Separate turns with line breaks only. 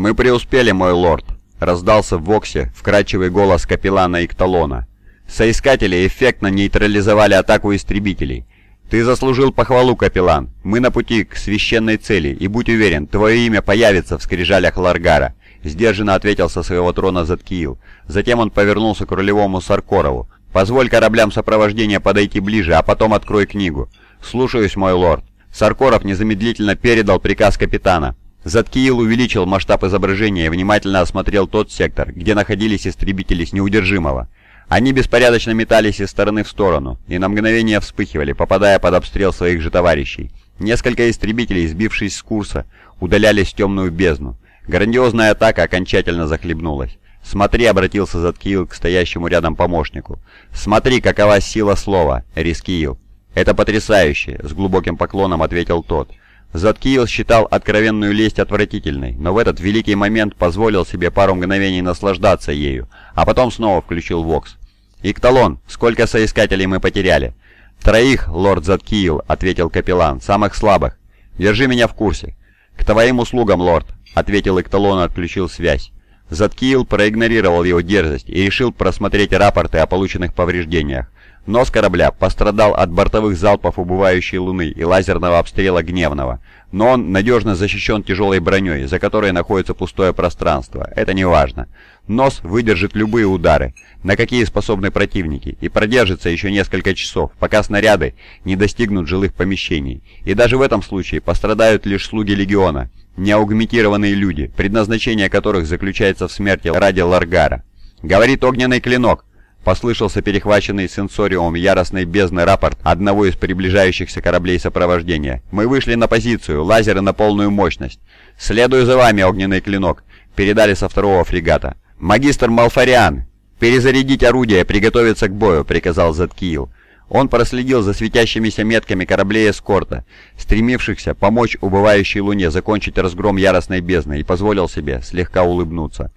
«Мы преуспели, мой лорд», — раздался в Воксе вкрадчивый голос капеллана Икталона. «Соискатели эффектно нейтрализовали атаку истребителей. Ты заслужил похвалу, капеллан. Мы на пути к священной цели, и будь уверен, твое имя появится в скрижалях Ларгара», — сдержанно ответил со своего трона Заткиил. Затем он повернулся к рулевому Саркорову. «Позволь кораблям сопровождения подойти ближе, а потом открой книгу». «Слушаюсь, мой лорд». Саркоров незамедлительно передал приказ капитана. Заткиил увеличил масштаб изображения и внимательно осмотрел тот сектор, где находились истребители с неудержимого. Они беспорядочно метались из стороны в сторону и на мгновение вспыхивали, попадая под обстрел своих же товарищей. Несколько истребителей, сбившись с курса, удалялись в темную бездну. Грандиозная атака окончательно захлебнулась. «Смотри», — обратился Заткиил к стоящему рядом помощнику. «Смотри, какова сила слова, Рискиил». «Это потрясающе», — с глубоким поклоном ответил тот. Заткиил считал откровенную лесть отвратительной, но в этот великий момент позволил себе пару мгновений наслаждаться ею, а потом снова включил Вокс. «Икталон, сколько соискателей мы потеряли?» «Троих, лорд Заткиил», — ответил капеллан, — «самых слабых. Держи меня в курсе». «К твоим услугам, лорд», — ответил Икталон и отключил связь. Заткиил проигнорировал его дерзость и решил просмотреть рапорты о полученных повреждениях. Нос корабля пострадал от бортовых залпов убывающей луны и лазерного обстрела гневного, но он надежно защищен тяжелой броней, за которой находится пустое пространство. Это не важно. Нос выдержит любые удары, на какие способны противники, и продержится еще несколько часов, пока снаряды не достигнут жилых помещений. И даже в этом случае пострадают лишь слуги Легиона, неаугментированные люди, предназначение которых заключается в смерти ради Ларгара. Говорит огненный клинок, Послышался перехваченный сенсориумом яростной бездны рапорт одного из приближающихся кораблей сопровождения. «Мы вышли на позицию, лазеры на полную мощность. Следую за вами, огненный клинок», — передали со второго фрегата. «Магистр Малфариан, перезарядить орудие, приготовиться к бою», — приказал Заткиил. Он проследил за светящимися метками кораблей эскорта, стремившихся помочь убывающей луне закончить разгром яростной бездны и позволил себе слегка улыбнуться.